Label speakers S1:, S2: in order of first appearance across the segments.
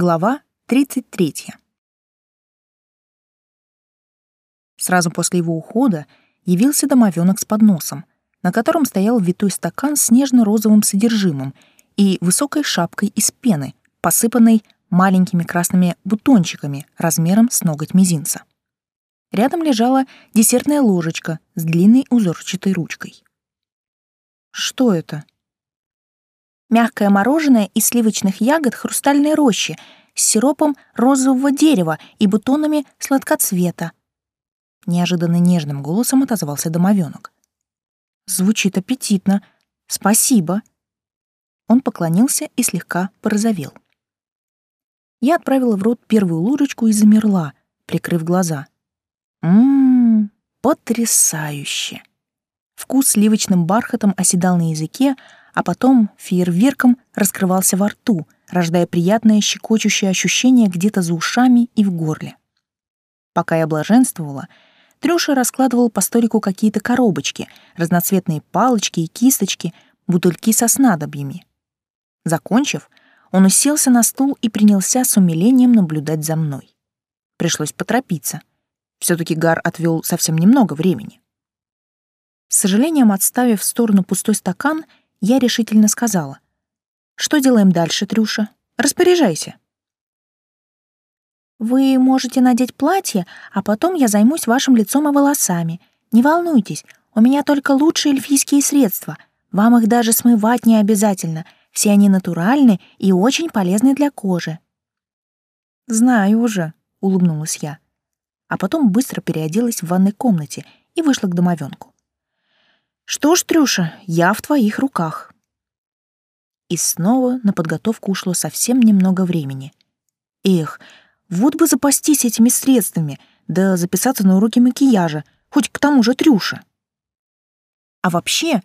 S1: Глава 33. Сразу после его ухода явился домовенок с подносом, на котором стоял витой стакан с нежно-розовым содержимым и высокой шапкой из пены, посыпанной маленькими красными бутончиками размером с ноготь мизинца. Рядом лежала десертная ложечка с длинной узорчатой ручкой. «Что это?»
S2: Мягкое мороженое из сливочных ягод хрустальной рощи с сиропом розового дерева и бутонами сладкоцвета. Неожиданно нежным голосом отозвался домовенок.
S1: Звучит аппетитно. Спасибо. Он поклонился и слегка порозовел. Я отправила в рот первую ложечку и замерла, прикрыв глаза. Ммм, потрясающе. Вкус сливочным бархатом оседал на языке, а потом фейерверком раскрывался во рту, рождая приятное щекочущее ощущение где-то за ушами и в горле. Пока я блаженствовала, Трюша раскладывал по столику какие-то коробочки, разноцветные палочки и кисточки, бутыльки со снадобьями. Закончив, он уселся на стул и принялся с умилением наблюдать за мной. Пришлось поторопиться. все таки Гар отвел совсем немного времени. С сожалением отставив в сторону пустой стакан, я решительно сказала. «Что делаем дальше, Трюша? Распоряжайся».
S2: «Вы можете надеть платье, а потом я займусь вашим лицом и волосами. Не волнуйтесь, у меня только лучшие эльфийские средства. Вам их даже смывать не обязательно. Все они натуральны и очень полезны для кожи».
S1: «Знаю уже», — улыбнулась я. А потом быстро переоделась в ванной комнате и вышла к домовенку. Что ж, Трюша, я в твоих руках. И снова на подготовку ушло совсем немного времени. Эх, вот бы запастись этими средствами, да записаться на уроки макияжа, хоть к тому же Трюша. А вообще,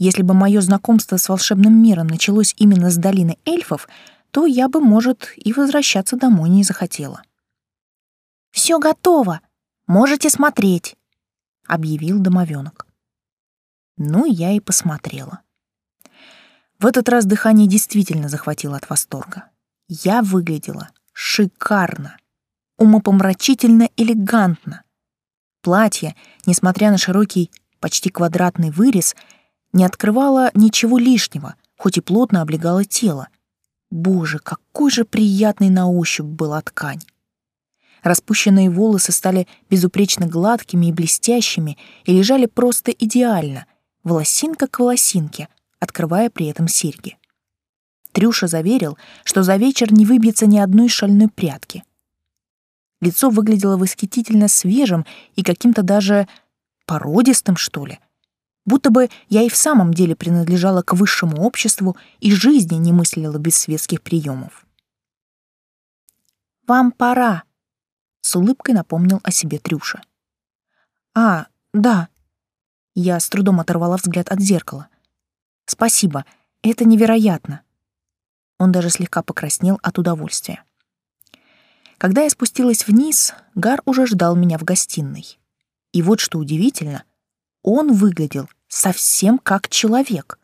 S1: если бы мое знакомство с волшебным миром началось именно с долины эльфов, то я бы, может, и возвращаться домой не захотела.
S2: «Все готово, можете смотреть», — объявил домовенок.
S1: Ну, я и посмотрела. В этот раз дыхание действительно захватило от восторга. Я выглядела шикарно, умопомрачительно элегантно. Платье, несмотря на широкий, почти квадратный вырез, не открывало ничего лишнего, хоть и плотно облегало тело. Боже, какой же приятной на ощупь была ткань. Распущенные волосы стали безупречно гладкими и блестящими и лежали просто идеально, волосинка к волосинке, открывая при этом серьги. Трюша заверил, что за вечер не выбьется ни одной шальной прядки. Лицо выглядело восхитительно свежим и каким-то даже породистым, что ли. Будто бы я и в самом деле принадлежала к высшему обществу и жизни не мыслила без светских приемов.
S2: «Вам пора», —
S1: с улыбкой напомнил о себе Трюша. «А, да», я с трудом оторвала взгляд от зеркала. «Спасибо, это невероятно». Он даже слегка покраснел от удовольствия. Когда я спустилась вниз, Гар уже ждал меня в гостиной. И вот что удивительно, он выглядел совсем как человек.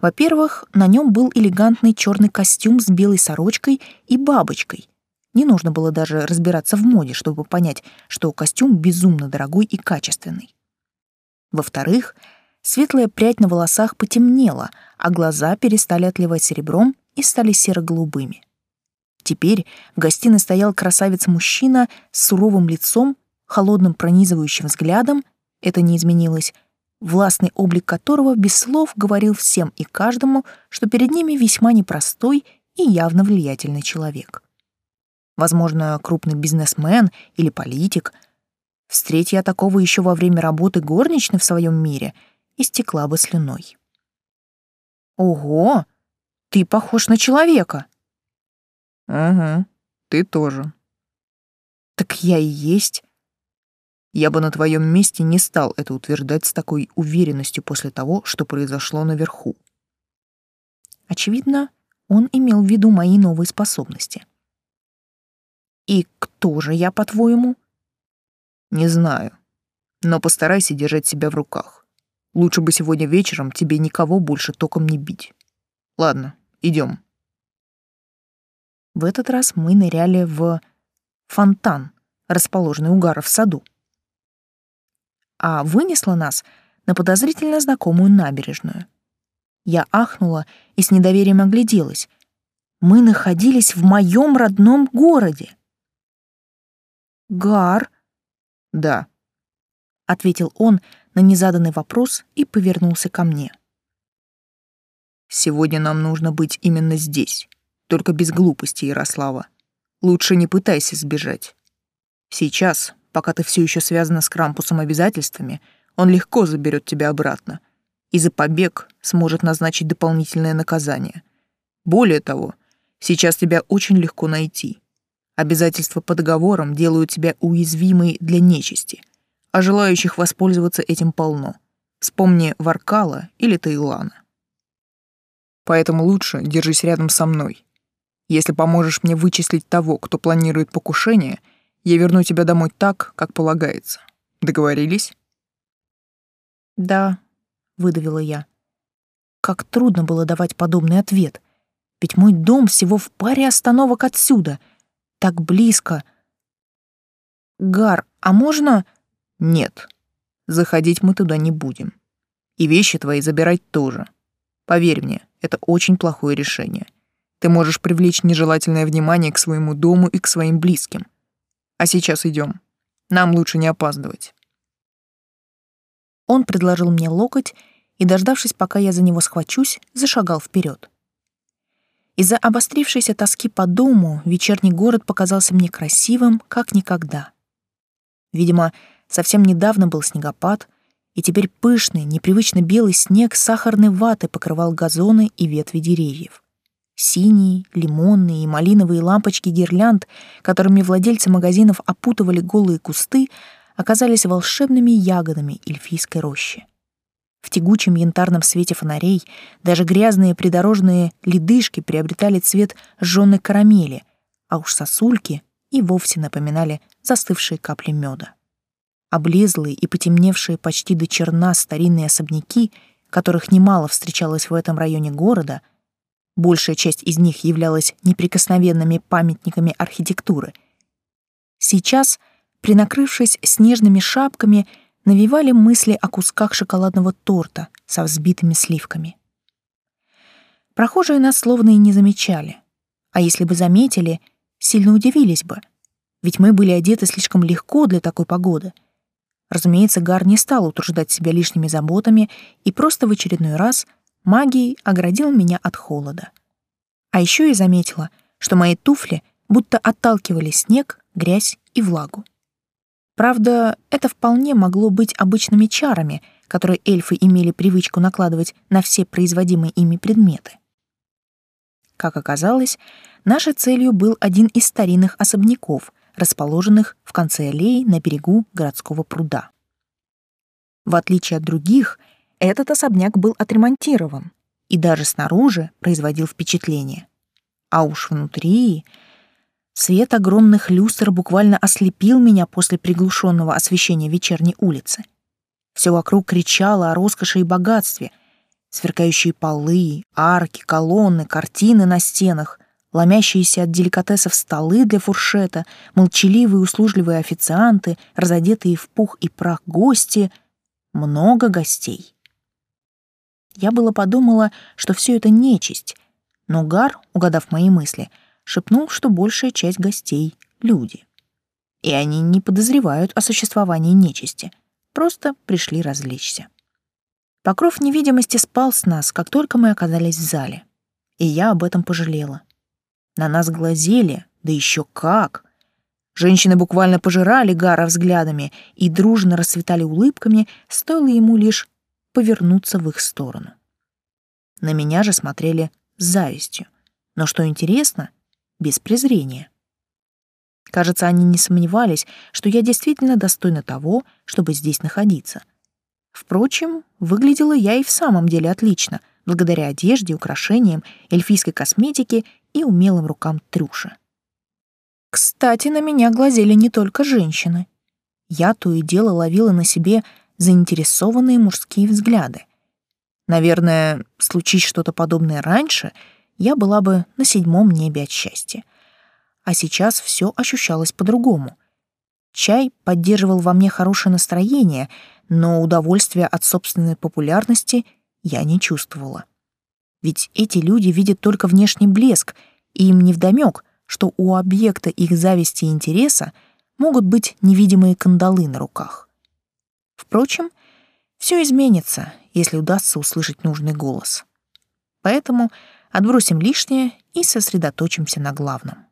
S1: Во-первых, на нем был элегантный черный костюм с белой сорочкой и бабочкой. Не нужно было даже разбираться в моде, чтобы понять, что костюм безумно дорогой и качественный. Во-вторых, светлая прядь на волосах потемнела, а глаза перестали отливать серебром и стали серо-голубыми. Теперь в гостиной стоял красавец-мужчина с суровым лицом, холодным пронизывающим взглядом, это не изменилось, властный облик которого без слов говорил всем и каждому, что перед ними весьма непростой и явно влиятельный человек. Возможно, крупный бизнесмен или политик — Встреть я такого еще во время работы горничной в своем мире, истекла бы слюной. «Ого! Ты похож на человека!»
S3: «Угу, ты тоже».
S1: «Так я и есть».
S3: Я бы на твоем месте не стал это утверждать с такой уверенностью после того, что произошло наверху.
S1: Очевидно, он имел в виду мои новые способности. «И кто же я, по-твоему?»
S3: Не знаю. Но постарайся держать себя в руках. Лучше бы сегодня вечером тебе никого больше током не бить. Ладно, идем.
S1: В этот раз мы ныряли в фонтан, расположенный у Гара в саду. А вынесла нас на подозрительно знакомую набережную. Я ахнула и с недоверием огляделась. Мы находились в моем родном городе. «Гар?»
S3: «Да», —
S1: ответил он на незаданный вопрос и повернулся ко мне.
S3: «Сегодня нам нужно быть именно здесь, только без глупости, Ярослава. Лучше не пытайся сбежать. Сейчас, пока ты все еще связана с Крампусом обязательствами, он легко заберет тебя обратно и за побег сможет назначить дополнительное наказание. Более того, сейчас тебя очень легко найти. Обязательства по договорам делают тебя уязвимой для нечисти, а желающих воспользоваться этим полно. Вспомни Варкала или Таилана. Поэтому лучше держись рядом со мной. Если поможешь мне вычислить того, кто планирует покушение, я верну тебя домой так, как полагается. Договорились?
S1: Да, выдавила я. Как трудно было давать подобный ответ. Ведь мой дом всего в паре остановок отсюда — так близко. Гар, а можно...
S3: Нет, заходить мы туда не будем. И вещи твои забирать тоже. Поверь мне, это очень плохое решение. Ты можешь привлечь нежелательное внимание к своему дому и к своим близким. А сейчас идем. Нам лучше не опаздывать.
S1: Он предложил мне локоть и, дождавшись, пока я за него схвачусь, зашагал вперед. Из-за обострившейся тоски по дому вечерний город показался мне красивым, как никогда. Видимо, совсем недавно был снегопад, и теперь пышный, непривычно белый снег сахарной ватой покрывал газоны и ветви деревьев. Синие, лимонные и малиновые лампочки гирлянд, которыми владельцы магазинов опутывали голые кусты, оказались волшебными ягодами эльфийской рощи. В тягучем янтарном свете фонарей даже грязные придорожные ледышки приобретали цвет жжёной карамели, а уж сосульки и вовсе напоминали застывшие капли меда. Облезлые и потемневшие почти до черна старинные особняки, которых немало встречалось в этом районе города, большая часть из них являлась неприкосновенными памятниками архитектуры. Сейчас, принакрывшись снежными шапками, навевали мысли о кусках шоколадного торта со взбитыми сливками. Прохожие нас словно и не замечали. А если бы заметили, сильно удивились бы, ведь мы были одеты слишком легко для такой погоды. Разумеется, Гар не стал утруждать себя лишними заботами и просто в очередной раз магией оградил меня от холода. А еще я заметила, что мои туфли будто отталкивали снег, грязь и влагу. Правда, это вполне могло быть обычными чарами, которые эльфы имели привычку накладывать на все производимые ими предметы. Как оказалось, нашей целью был один из старинных особняков, расположенных в конце аллеи на берегу городского пруда. В отличие от других, этот особняк был отремонтирован и даже снаружи производил впечатление. А уж внутри Свет огромных люстр буквально ослепил меня после приглушенного освещения вечерней улицы. Все вокруг кричало о роскоши и богатстве. Сверкающие полы, арки, колонны, картины на стенах, ломящиеся от деликатесов столы для фуршета, молчаливые услужливые официанты, разодетые в пух и прах гости. Много гостей. Я было подумала, что все это нечисть, но Гар, угадав мои мысли, — шепнул, что большая часть гостей — люди. И они не подозревают о существовании нечисти, просто пришли развлечься. Покров невидимости спал с нас, как только мы оказались в зале. И я об этом пожалела. На нас глазели, да еще как! Женщины буквально пожирали Гара взглядами и дружно расцветали улыбками, стоило ему лишь повернуться в их сторону. На меня же смотрели с завистью. Но что интересно, без презрения. Кажется, они не сомневались, что я действительно достойна того, чтобы здесь находиться. Впрочем, выглядела я и в самом деле отлично, благодаря одежде, украшениям, эльфийской косметике и умелым рукам Трюши. Кстати, на меня глазели не только женщины. Я то и дело ловила на себе заинтересованные мужские взгляды. Наверное, случись что-то подобное раньше — я была бы на седьмом небе от счастья. а сейчас все ощущалось по-другому. Чай поддерживал во мне хорошее настроение, но удовольствия от собственной популярности я не чувствовала. Ведь эти люди видят только внешний блеск, и им невдомёк, что у объекта их зависти и интереса могут быть невидимые кандалы на руках. Впрочем, все изменится, если удастся услышать нужный голос. Поэтому отбросим лишнее и сосредоточимся на главном.